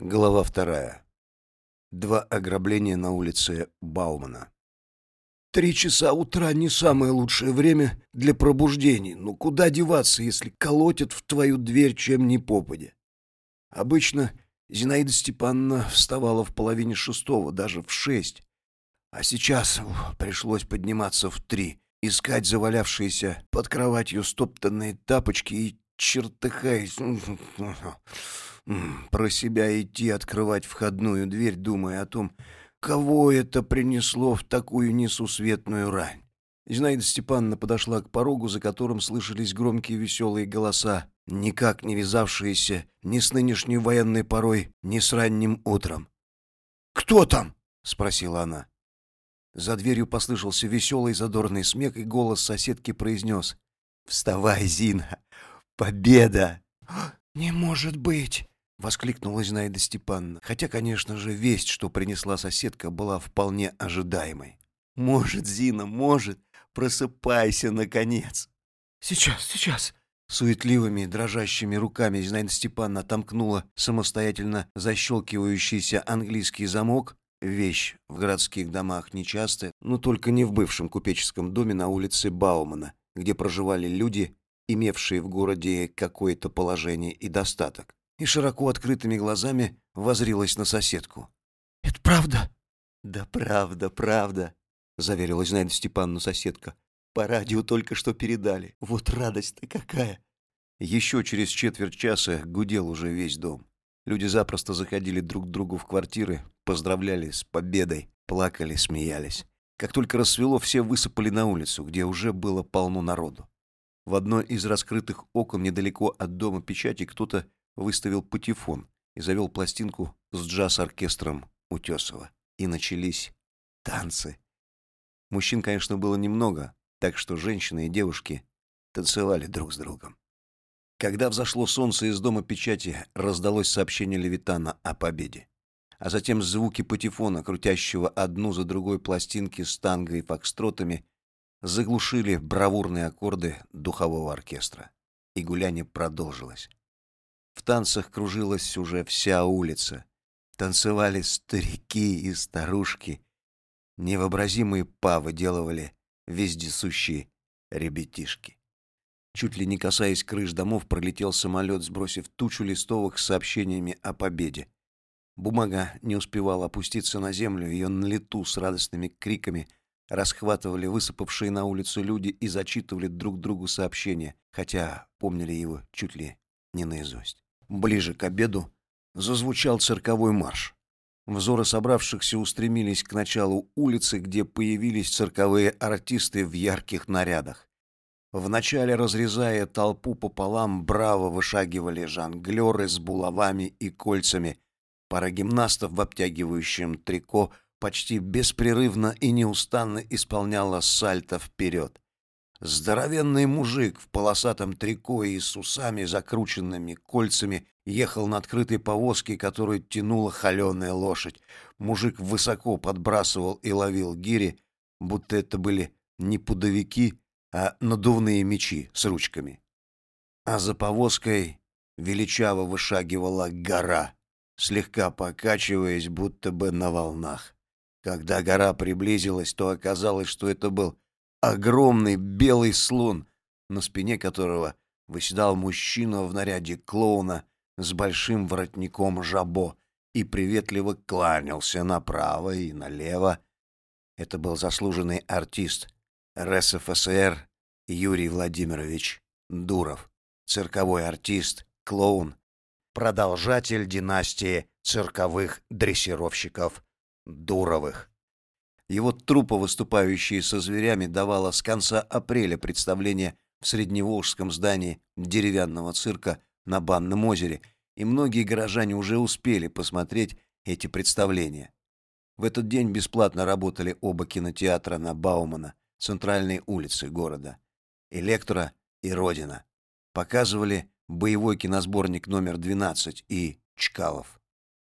Глава вторая. Два ограбления на улице Баумана. Три часа утра не самое лучшее время для пробуждений. Ну куда деваться, если колотят в твою дверь чем ни попадя? Обычно Зинаида Степановна вставала в половине шестого, даже в шесть. А сейчас ух, пришлось подниматься в три, искать завалявшиеся под кроватью стоптанные тапочки и, чертыхаясь, про себя идти открывать входную дверь, думая о том, кого это принесло в такую несусветную рань. Зинаида Степановна подошла к порогу, за которым слышались громкие веселые голоса, никак не вязавшиеся ни с нынешней военной порой, ни с ранним утром. «Кто там?» — спросила она. За дверью послышался веселый задорный смех, и голос соседки произнес. «Вставай, Зина! Победа!» «Не может быть!» — воскликнула Зинаида Степановна, хотя, конечно же, весть, что принесла соседка, была вполне ожидаемой. «Может, Зина, может! Просыпайся, наконец!» «Сейчас, сейчас!» Суетливыми, дрожащими руками Зинаида Степановна отомкнула самостоятельно защелкивающийся английский замок, вещь в городских домах нечастая, но только не в бывшем купеческом доме на улице Баумана, где проживали люди, имевшие в городе какое-то положение и достаток и широко открытыми глазами возрилась на соседку. «Это правда?» «Да правда, правда», — заверила Зинаида Степановна соседка. «По радио только что передали. Вот радость-то какая!» Еще через четверть часа гудел уже весь дом. Люди запросто заходили друг к другу в квартиры, поздравляли с победой, плакали, смеялись. Как только рассвело, все высыпали на улицу, где уже было полно народу. В одно из раскрытых окон недалеко от дома печати кто-то выставил патефон и завел пластинку с джаз-оркестром Утесова. И начались танцы. Мужчин, конечно, было немного, так что женщины и девушки танцевали друг с другом. Когда взошло солнце из дома печати, раздалось сообщение Левитана о победе. А затем звуки патефона, крутящего одну за другой пластинки с танго и фокстротами, заглушили бравурные аккорды духового оркестра. И гуляние продолжилось. В танцах кружилась уже вся улица. Танцевали старики и старушки. Невообразимые павы делали вездесущие ребятишки. Чуть ли не касаясь крыш домов, пролетел самолет, сбросив тучу листовок с сообщениями о победе. Бумага не успевала опуститься на землю, ее на лету с радостными криками расхватывали высыпавшие на улицу люди и зачитывали друг другу сообщения, хотя помнили его чуть ли не наизусть. Ближе к обеду зазвучал цирковой марш. Взоры собравшихся устремились к началу улицы, где появились цирковые артисты в ярких нарядах. Вначале, разрезая толпу пополам, браво вышагивали жонглеры с булавами и кольцами. Пара гимнастов в обтягивающем трико почти беспрерывно и неустанно исполняла сальто вперед. Здоровенный мужик в полосатом трико и с усами, закрученными кольцами, ехал на открытой повозке, которую тянула холеная лошадь. Мужик высоко подбрасывал и ловил гири, будто это были не пудовики, а надувные мечи с ручками. А за повозкой величаво вышагивала гора, слегка покачиваясь, будто бы на волнах. Когда гора приблизилась, то оказалось, что это был огромный белый слон, на спине которого выседал мужчина в наряде клоуна с большим воротником жабо и приветливо кланялся направо и налево. Это был заслуженный артист РСФСР Юрий Владимирович Дуров, цирковой артист, клоун, продолжатель династии цирковых дрессировщиков Дуровых. Его труппа, выступающая со зверями, давала с конца апреля представление в Средневолжском здании деревянного цирка на Банном озере, и многие горожане уже успели посмотреть эти представления. В этот день бесплатно работали оба кинотеатра на Баумана, центральной улице города. Электро и Родина. Показывали боевой киносборник номер 12 и Чкалов.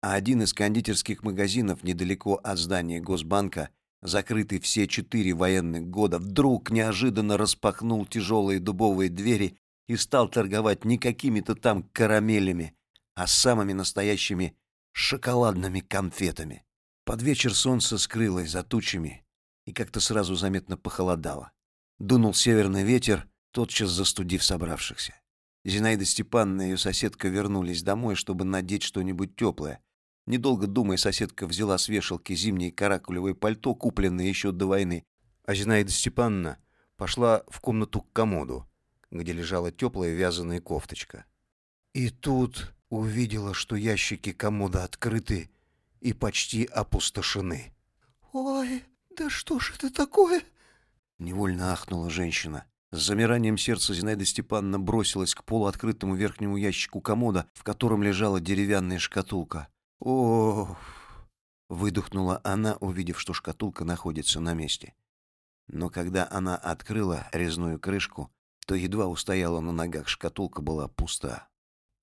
А один из кондитерских магазинов недалеко от здания Госбанка – закрытый все четыре военных года, вдруг неожиданно распахнул тяжелые дубовые двери и стал торговать не какими-то там карамелями, а самыми настоящими шоколадными конфетами. Под вечер солнце скрылось за тучами и как-то сразу заметно похолодало. Дунул северный ветер, тотчас застудив собравшихся. Зинаида Степановна и ее соседка вернулись домой, чтобы надеть что-нибудь теплое. Недолго думая, соседка взяла с вешалки зимнее каракулевое пальто, купленное еще до войны, а Зинаида Степановна пошла в комнату к комоду, где лежала теплая вязаная кофточка. И тут увидела, что ящики комода открыты и почти опустошены. «Ой, да что ж это такое?» Невольно ахнула женщина. С замиранием сердца Зинаида Степановна бросилась к полуоткрытому верхнему ящику комода, в котором лежала деревянная шкатулка. «Ох!» — выдохнула она, увидев, что шкатулка находится на месте. Но когда она открыла резную крышку, то едва устояла на ногах, шкатулка была пуста.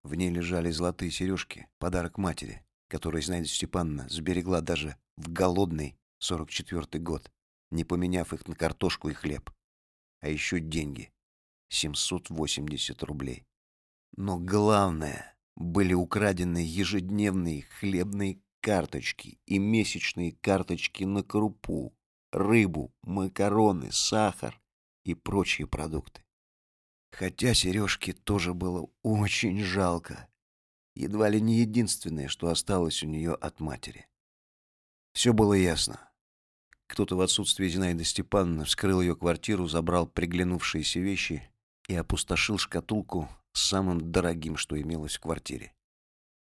В ней лежали золотые сережки, подарок матери, который Зинаида Степановна сберегла даже в голодный 44-й год, не поменяв их на картошку и хлеб. А еще деньги. 780 рублей. Но главное, были украдены ежедневные хлебные карточки и месячные карточки на крупу, рыбу, макароны, сахар и прочие продукты. Хотя сережки тоже было очень жалко. Едва ли не единственное, что осталось у нее от матери. Все было ясно. Кто-то в отсутствие Зинаиды Степановны вскрыл ее квартиру, забрал приглянувшиеся вещи и опустошил шкатулку самым дорогим, что имелось в квартире.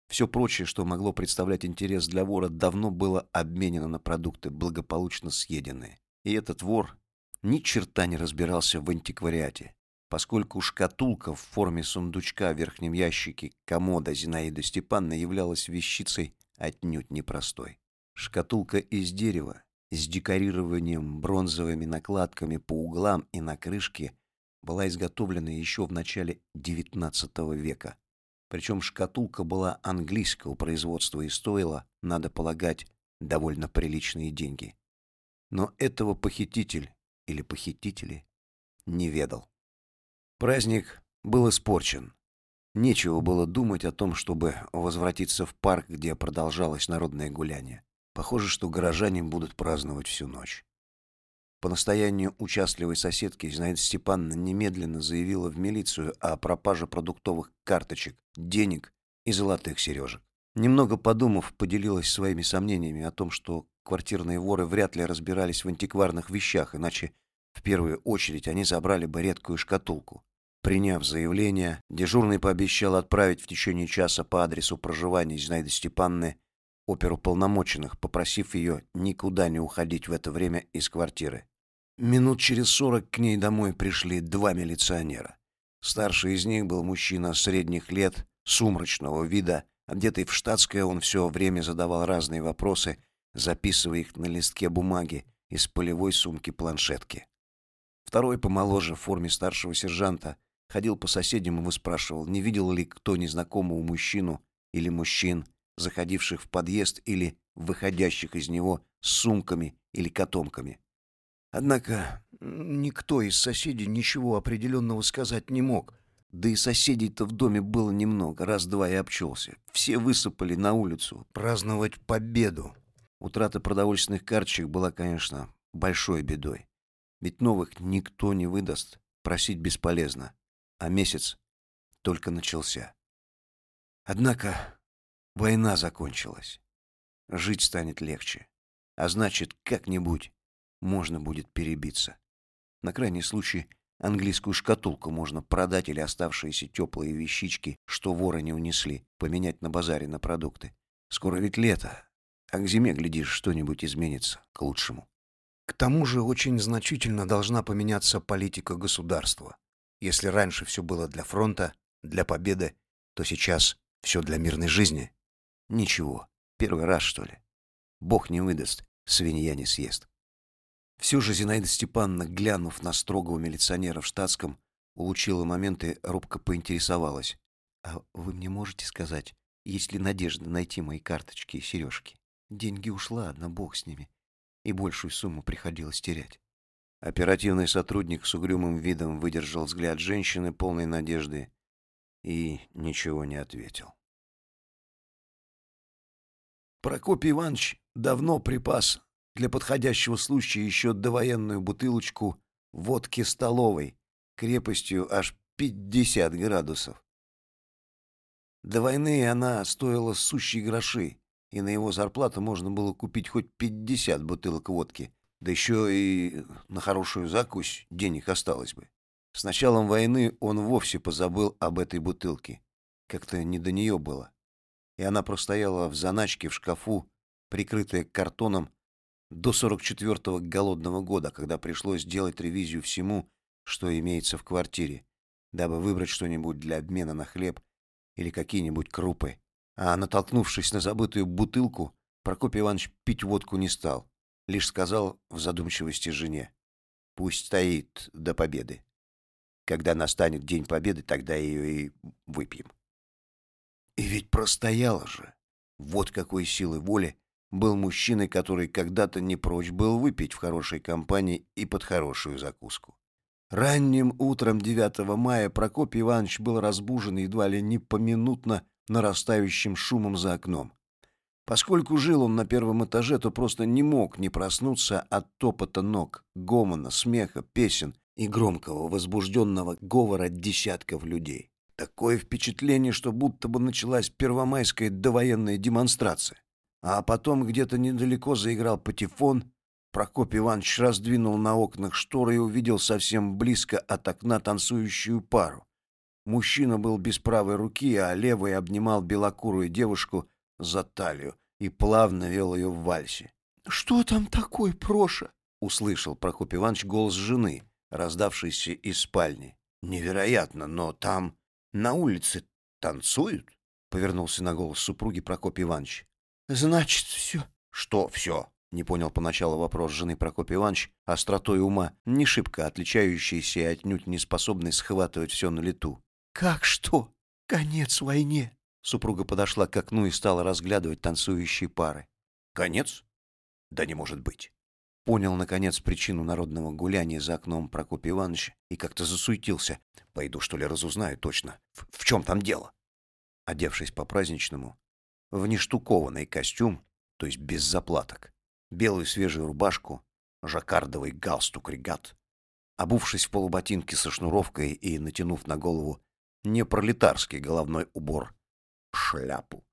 Все прочее, что могло представлять интерес для вора, давно было обменено на продукты, благополучно съеденные. И этот вор ни черта не разбирался в антиквариате, поскольку шкатулка в форме сундучка в верхнем ящике комода Зинаиды Степановны являлась вещицей отнюдь непростой. Шкатулка из дерева с декорированием бронзовыми накладками по углам и на крышке была изготовлена еще в начале XIX века. Причем шкатулка была английского производства и стоила, надо полагать, довольно приличные деньги. Но этого похититель или похитители не ведал. Праздник был испорчен. Нечего было думать о том, чтобы возвратиться в парк, где продолжалось народное гуляние. Похоже, что горожане будут праздновать всю ночь. По настоянию участливой соседки Зинаида Степановна немедленно заявила в милицию о пропаже продуктовых карточек, денег и золотых сережек. Немного подумав, поделилась своими сомнениями о том, что квартирные воры вряд ли разбирались в антикварных вещах, иначе в первую очередь они забрали бы редкую шкатулку. Приняв заявление, дежурный пообещал отправить в течение часа по адресу проживания Зинаиды Степанны оперуполномоченных, попросив ее никуда не уходить в это время из квартиры. Минут через сорок к ней домой пришли два милиционера. Старший из них был мужчина средних лет, сумрачного вида, одетый в штатское, он все время задавал разные вопросы, записывая их на листке бумаги из полевой сумки-планшетки. Второй, помоложе, в форме старшего сержанта, ходил по соседям и выспрашивал, не видел ли кто незнакомого мужчину или мужчин, заходивших в подъезд или выходящих из него с сумками или котомками. Однако никто из соседей ничего определенного сказать не мог. Да и соседей-то в доме было немного, раз-два и обчелся. Все высыпали на улицу праздновать победу. Утрата продовольственных карточек была, конечно, большой бедой. Ведь новых никто не выдаст, просить бесполезно. А месяц только начался. Однако Война закончилась. Жить станет легче. А значит, как-нибудь можно будет перебиться. На крайний случай английскую шкатулку можно продать или оставшиеся теплые вещички, что воры не унесли, поменять на базаре на продукты. Скоро ведь лето, а к зиме, глядишь, что-нибудь изменится к лучшему. К тому же очень значительно должна поменяться политика государства. Если раньше все было для фронта, для победы, то сейчас все для мирной жизни. Ничего, первый раз, что ли. Бог не выдаст, свинья не съест. Все же Зинаида Степановна, глянув на строгого милиционера в штатском, улучила момент и робко поинтересовалась. «А вы мне можете сказать, есть ли надежда найти мои карточки и сережки? Деньги ушла, одна бог с ними, и большую сумму приходилось терять». Оперативный сотрудник с угрюмым видом выдержал взгляд женщины, полной надежды, и ничего не ответил. Прокопий Иванович давно припас для подходящего случая еще довоенную бутылочку водки столовой крепостью аж 50 градусов. До войны она стоила сущие гроши, и на его зарплату можно было купить хоть 50 бутылок водки, да еще и на хорошую закусь денег осталось бы. С началом войны он вовсе позабыл об этой бутылке. Как-то не до нее было. И она простояла в заначке в шкафу, прикрытая картоном, до 44-го голодного года, когда пришлось делать ревизию всему, что имеется в квартире, дабы выбрать что-нибудь для обмена на хлеб или какие-нибудь крупы. А натолкнувшись на забытую бутылку, Прокопий Иванович пить водку не стал, лишь сказал в задумчивости жене: "Пусть стоит до победы. Когда настанет день победы, тогда ее и выпьем". И ведь простояла же. Вот какой силы воли был мужчиной, который когда-то не прочь был выпить в хорошей компании и под хорошую закуску. Ранним утром 9 мая Прокопий Иванович был разбужен едва ли не поминутно нарастающим шумом за окном. Поскольку жил он на первом этаже, то просто не мог не проснуться от топота ног, гомона, смеха, песен и громкого возбужденного говора десятков людей. Такое впечатление, что будто бы началась первомайская довоенная демонстрация. А потом где-то недалеко заиграл патефон, Прокопий Иванович раздвинул на окнах шторы и увидел совсем близко от окна танцующую пару. Мужчина был без правой руки, а левой обнимал белокурую девушку за талию и плавно вел ее в вальсе. «Что там такое, Проша?» — услышал Прокопий Иванович голос жены, раздавшийся из спальни. «Невероятно, но там на улице танцуют?» — повернулся на голос супруги Прокопий Иванович. «Значит, все». «Что все?» Не понял поначалу вопрос жены Прокопий Иванович, остротой ума, не шибко отличающийся и отнюдь не способный схватывать все на лету. «Как что? Конец войне!» Супруга подошла к окну и стала разглядывать танцующие пары. «Конец? Да не может быть!» Понял, наконец, причину народного гуляния за окном Прокопий Иванович и как-то засуетился. «Пойду, что ли, разузнаю точно, в, в чем там дело?» Одевшись по-праздничному, в нештукованный костюм, то есть без заплаток, белую свежую рубашку, жаккардовый галстук-регат. Обувшись в полуботинки со шнуровкой и натянув на голову непролетарский головной убор, шляпу,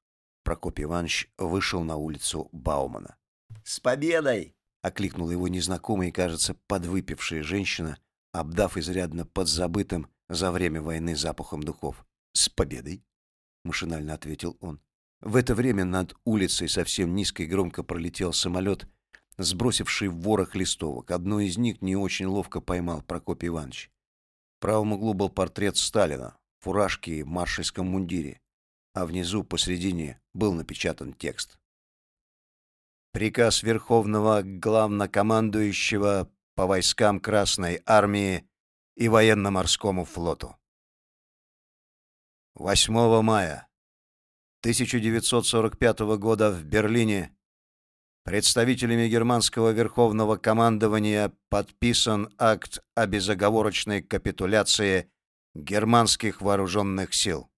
Прокопий Иванович вышел на улицу Баумана. «С победой!» — окликнула его незнакомая и, кажется, подвыпившая женщина, обдав изрядно подзабытым за время войны запахом духов. «С победой!» — машинально ответил он. В это время над улицей совсем низко и громко пролетел самолет, сбросивший ворох листовок. Одну из них не очень ловко поймал Прокопий Иванович. В правом углу был портрет Сталина, в фуражке и маршальском мундире, а внизу посредине был напечатан текст. Приказ Верховного Главнокомандующего по войскам Красной Армии и Военно-морскому флоту. 8 мая 1945 года в Берлине представителями германского верховного командования подписан акт о безоговорочной капитуляции германских вооруженных сил.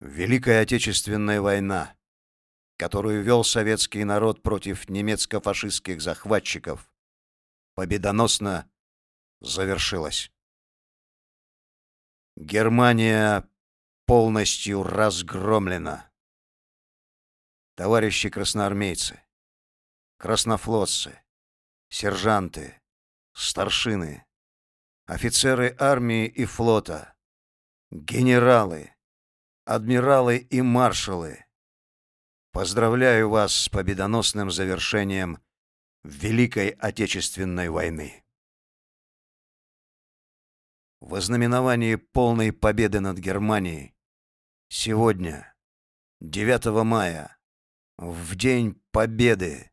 Великая Отечественная война, которую вел советский народ против немецко-фашистских захватчиков, победоносно завершилась. Германия полностью разгромлена. Товарищи красноармейцы, краснофлотцы, сержанты, старшины, офицеры армии и флота, генералы, адмиралы и маршалы, поздравляю вас с победоносным завершением Великой Отечественной войны. В ознаменовании полной победы над Германией сегодня, 9 мая, в день победы,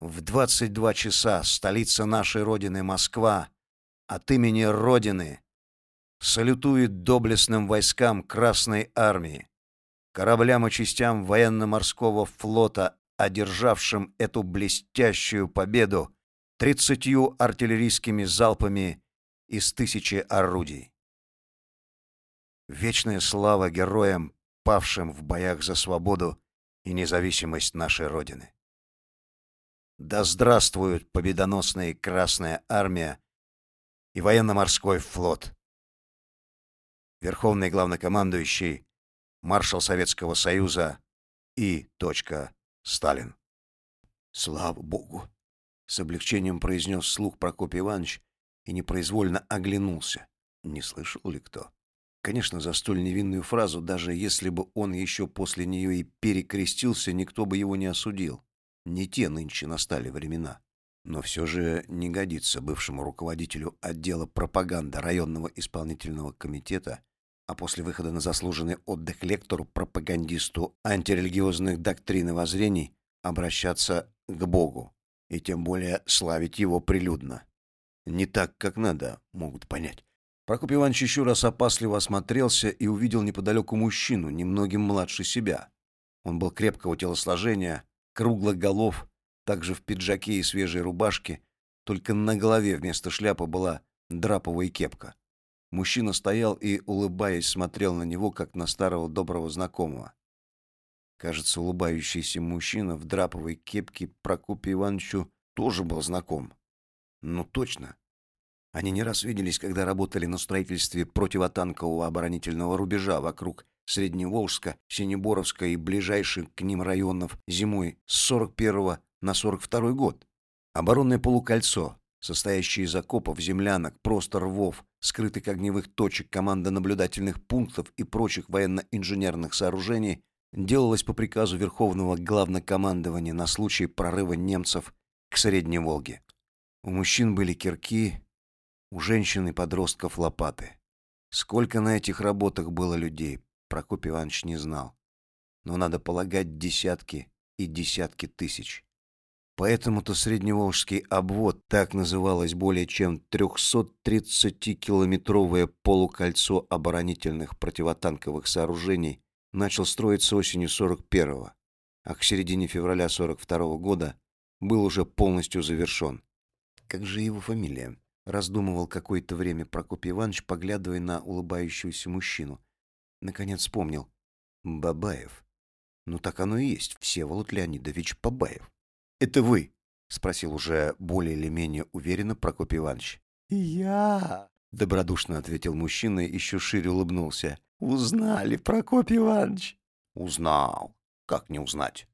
в 22 часа столица нашей родины Москва от имени родины салютует доблестным войскам Красной армии, кораблям и частям военно-морского флота, одержавшим эту блестящую победу тридцатью артиллерийскими залпами из тысячи орудий. Вечная слава героям, павшим в боях за свободу и независимость нашей Родины. Да здравствует победоносная Красная Армия и военно-морской флот. Верховный главнокомандующий, маршал Советского Союза и. Сталин. Слава богу, с облегчением произнес слух Прокопий Иванович и непроизвольно оглянулся. Не слышал ли кто? Конечно, за столь невинную фразу, даже если бы он еще после нее и перекрестился, никто бы его не осудил. Не те нынче настали времена. Но все же не годится бывшему руководителю отдела пропаганды районного исполнительного комитета, а после выхода на заслуженный отдых лектору, пропагандисту антирелигиозных доктрин и воззрений обращаться к Богу и тем более славить его прилюдно. Не так, как надо, могут понять. Прокопий Иванович еще раз опасливо осмотрелся и увидел неподалеку мужчину, немногим младше себя. Он был крепкого телосложения, круглых голов, также в пиджаке и свежей рубашке, только на голове вместо шляпы была драповая кепка. Мужчина стоял и, улыбаясь, смотрел на него, как на старого доброго знакомого. Кажется, улыбающийся мужчина в драповой кепке Прокопию Ивановичу тоже был знаком. Ну, точно. Они не раз виделись, когда работали на строительстве противотанкового оборонительного рубежа вокруг Средневолжска, Синеборовска и ближайших к ним районов зимой с 41 на 42 год. Оборонное полукольцо, состоящее из окопов, землянок, просто рвов, скрытых огневых точек, команда наблюдательных пунктов и прочих военно-инженерных сооружений, делалось по приказу Верховного Главнокомандования на случай прорыва немцев к Средней Волге. У мужчин были кирки, у женщин и подростков лопаты. Сколько на этих работах было людей, Прокопий Иванович не знал. Но надо полагать десятки и десятки тысяч. Поэтому-то Средневолжский обвод, так называлось более чем 330-километровое полукольцо оборонительных противотанковых сооружений, начал строиться осенью 41-го, а к середине февраля 42-го года был уже полностью завершен. Как же его фамилия? Раздумывал какое-то время Прокопий Иванович, поглядывая на улыбающегося мужчину. Наконец вспомнил. Бабаев. Ну так оно и есть, Всеволод Леонидович Бабаев. Это вы? Спросил уже более или менее уверенно Прокопий Иванович. Я, добродушно ответил мужчина и еще шире улыбнулся. Узнали, Прокопий Иванович? Узнал. Как не узнать?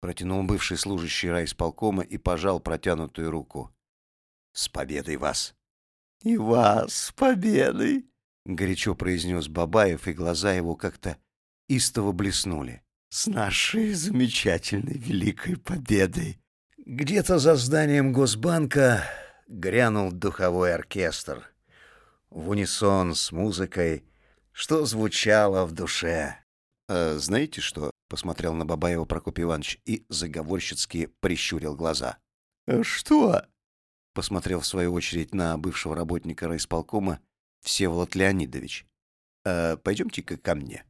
Протянул бывший служащий райисполкома и пожал протянутую руку. С победой вас! И вас с победой! Горячо произнес Бабаев, и глаза его как-то истово блеснули. С нашей замечательной великой победой! Где-то за зданием Госбанка грянул духовой оркестр. В унисон с музыкой, что звучало в душе. «А знаете что?» — посмотрел на Бабаева Прокопий Иванович и заговорщицки прищурил глаза. «Что?» посмотрел в свою очередь на бывшего работника райисполкома Всеволод Леонидович. «Э, «Пойдемте-ка ко мне», —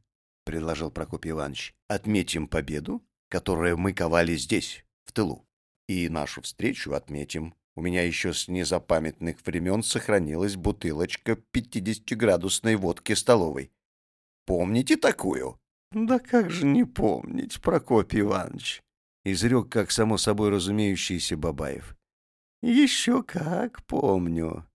предложил Прокопий Иванович. «Отметим победу, которую мы ковали здесь, в тылу. И нашу встречу отметим. У меня еще с незапамятных времен сохранилась бутылочка 50-градусной водки столовой. Помните такую?» «Да как же не помнить, Прокопий Иванович?» — изрек, как само собой разумеющийся Бабаев. Еще как помню.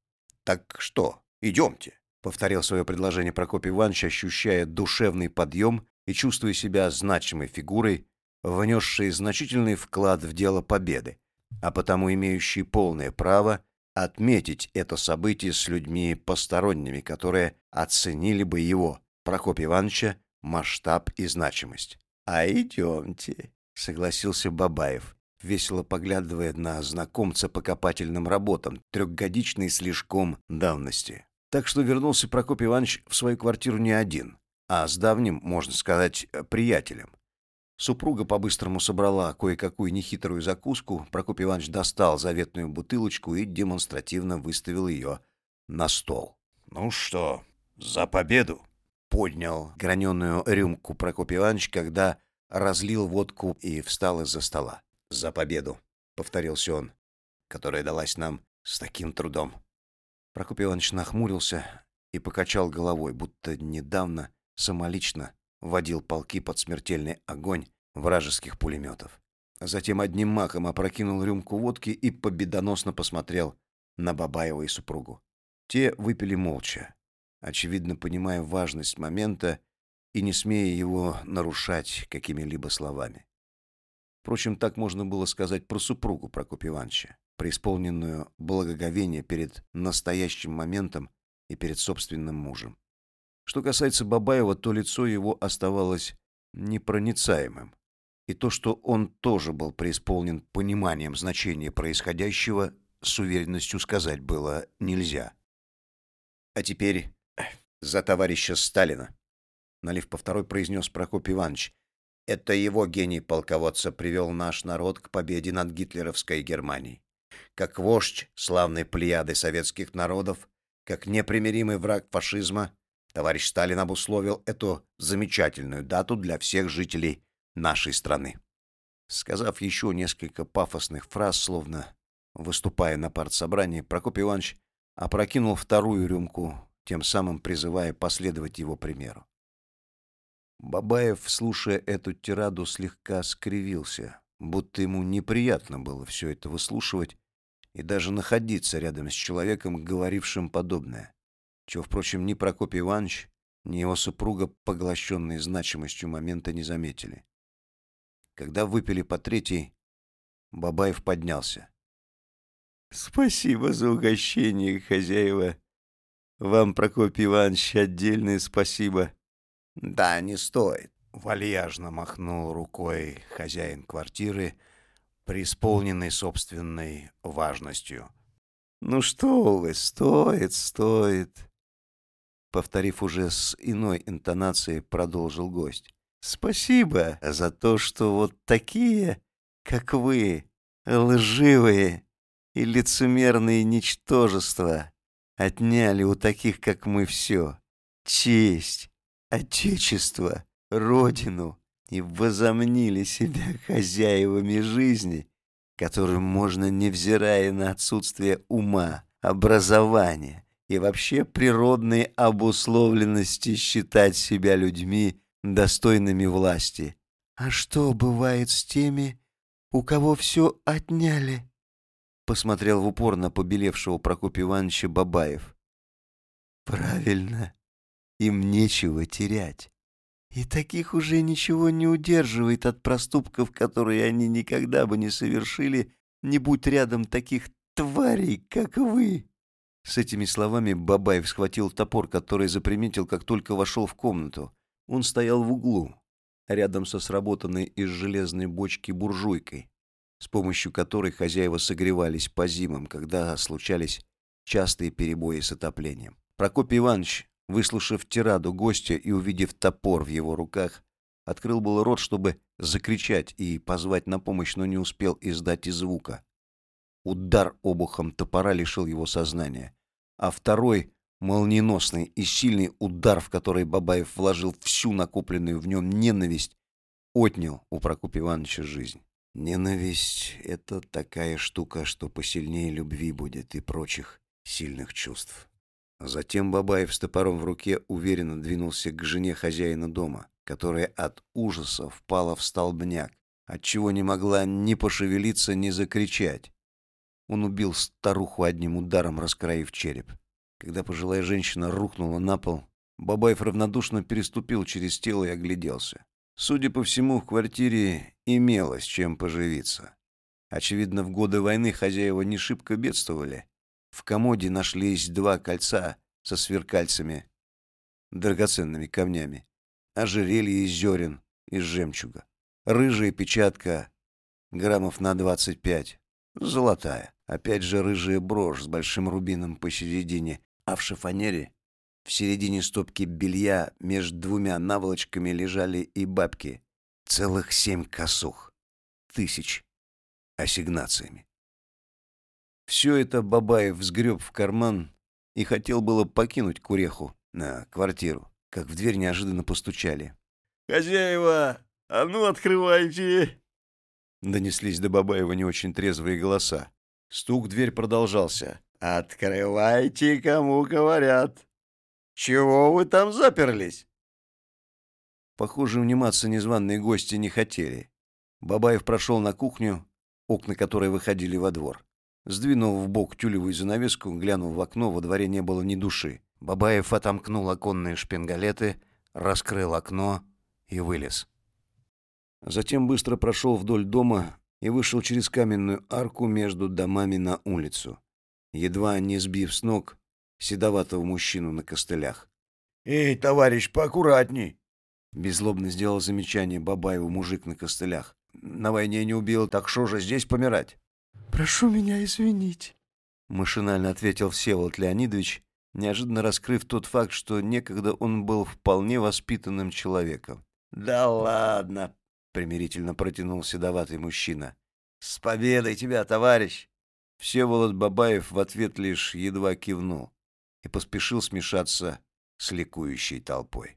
Так что, идемте, повторил свое предложение Прокопий Иванович, ощущая душевный подъем и чувствуя себя значимой фигурой, внесшей значительный вклад в дело победы, а потому имеющей полное право отметить это событие с людьми посторонними, которые оценили бы его, Прокопия Ивановича, масштаб и значимость. «А идемте», — согласился Бабаев весело поглядывая на знакомца по копательным работам, трехгодичной слишком давности. Так что вернулся Прокопий Иванович в свою квартиру не один, а с давним, можно сказать, приятелем. Супруга по-быстрому собрала кое-какую нехитрую закуску, Прокопий Иванович достал заветную бутылочку и демонстративно выставил ее на стол. «Ну что, за победу!» Поднял граненую рюмку Прокопий Иванович, когда разлил водку и встал из-за стола за победу, повторился он, которая далась нам с таким трудом. Прокопий Иванович нахмурился и покачал головой, будто недавно самолично водил полки под смертельный огонь вражеских пулеметов. Затем одним махом опрокинул рюмку водки и победоносно посмотрел на Бабаева и супругу. Те выпили молча, очевидно понимая важность момента и не смея его нарушать какими-либо словами. Впрочем, так можно было сказать про супругу Прокопия Ивановича, преисполненную благоговения перед настоящим моментом и перед собственным мужем. Что касается Бабаева, то лицо его оставалось непроницаемым. И то, что он тоже был преисполнен пониманием значения происходящего, с уверенностью сказать было нельзя. А теперь за товарища Сталина, налив по второй, произнес Прокопий Иванович. Это его гений полководца привел наш народ к победе над гитлеровской Германией. Как вождь славной плеяды советских народов, как непримиримый враг фашизма, товарищ Сталин обусловил эту замечательную дату для всех жителей нашей страны. Сказав еще несколько пафосных фраз, словно выступая на партсобрании, Прокопий Иванович опрокинул вторую рюмку, тем самым призывая последовать его примеру. Бабаев, слушая эту тираду, слегка скривился, будто ему неприятно было все это выслушивать и даже находиться рядом с человеком, говорившим подобное, чего, впрочем, ни Прокопий Иванович, ни его супруга, поглощенные значимостью момента, не заметили. Когда выпили по третьей, Бабаев поднялся. «Спасибо за угощение, хозяева. Вам, Прокопий Иванович, отдельное спасибо». «Да, не стоит», — вальяжно махнул рукой хозяин квартиры, преисполненный собственной важностью. «Ну что вы, стоит, стоит!» Повторив уже с иной интонацией, продолжил гость. Спасибо за то, что вот такие, как вы, лживые и лицемерные ничтожества отняли у таких, как мы, все. Честь, отечество, родину и возомнили себя хозяевами жизни, которым можно, невзирая на отсутствие ума, образования и вообще природной обусловленности, считать себя людьми, достойными власти. А что бывает с теми, у кого все отняли? Посмотрел в упор на побелевшего Прокопия Ивановича Бабаев. Правильно, им нечего терять. И таких уже ничего не удерживает от проступков, которые они никогда бы не совершили, не будь рядом таких тварей, как вы. С этими словами Бабаев схватил топор, который заприметил, как только вошел в комнату. Он стоял в углу, рядом со сработанной из железной бочки буржуйкой, с помощью которой хозяева согревались по зимам, когда случались частые перебои с отоплением. Прокопий Иванович, выслушав тираду гостя и увидев топор в его руках, открыл был рот, чтобы закричать и позвать на помощь, но не успел издать и звука. Удар обухом топора лишил его сознания, а второй Молниеносный и сильный удар, в который Бабаев вложил всю накопленную в нем ненависть, отнял у Прокопия Ивановича жизнь. Ненависть — это такая штука, что посильнее любви будет и прочих сильных чувств. Затем Бабаев с топором в руке уверенно двинулся к жене хозяина дома, которая от ужаса впала в столбняк, отчего не могла ни пошевелиться, ни закричать. Он убил старуху одним ударом, раскроив череп. Когда пожилая женщина рухнула на пол, Бабаев равнодушно переступил через тело и огляделся. Судя по всему, в квартире имелось чем поживиться. Очевидно, в годы войны хозяева не шибко бедствовали. В комоде нашлись два кольца со сверкальцами, драгоценными камнями, ожерелье из зерен, из жемчуга, рыжая печатка граммов на двадцать пять, золотая. Опять же рыжая брошь с большим рубином посередине, а в шифонере в середине стопки белья между двумя наволочками лежали и бабки. Целых семь косух. Тысяч. Ассигнациями. Все это Бабаев сгреб в карман и хотел было покинуть Куреху на квартиру, как в дверь неожиданно постучали. «Хозяева, а ну открывайте!» Донеслись до Бабаева не очень трезвые голоса. Стук в дверь продолжался. «Открывайте, кому говорят! Чего вы там заперлись?» Похоже, униматься незваные гости не хотели. Бабаев прошел на кухню, окна которой выходили во двор. Сдвинув в бок тюлевую занавеску, глянув в окно, во дворе не было ни души. Бабаев отомкнул оконные шпингалеты, раскрыл окно и вылез. Затем быстро прошел вдоль дома и вышел через каменную арку между домами на улицу, едва не сбив с ног седоватого мужчину на костылях. «Эй, товарищ, поаккуратней!» Беззлобно сделал замечание Бабаеву мужик на костылях. «На войне не убил, так что же здесь помирать?» «Прошу меня извинить», — машинально ответил Всеволод Леонидович, неожиданно раскрыв тот факт, что некогда он был вполне воспитанным человеком. «Да ладно!» — примирительно протянул седоватый мужчина. «С победой тебя, товарищ!» Всеволод Бабаев в ответ лишь едва кивнул и поспешил смешаться с ликующей толпой.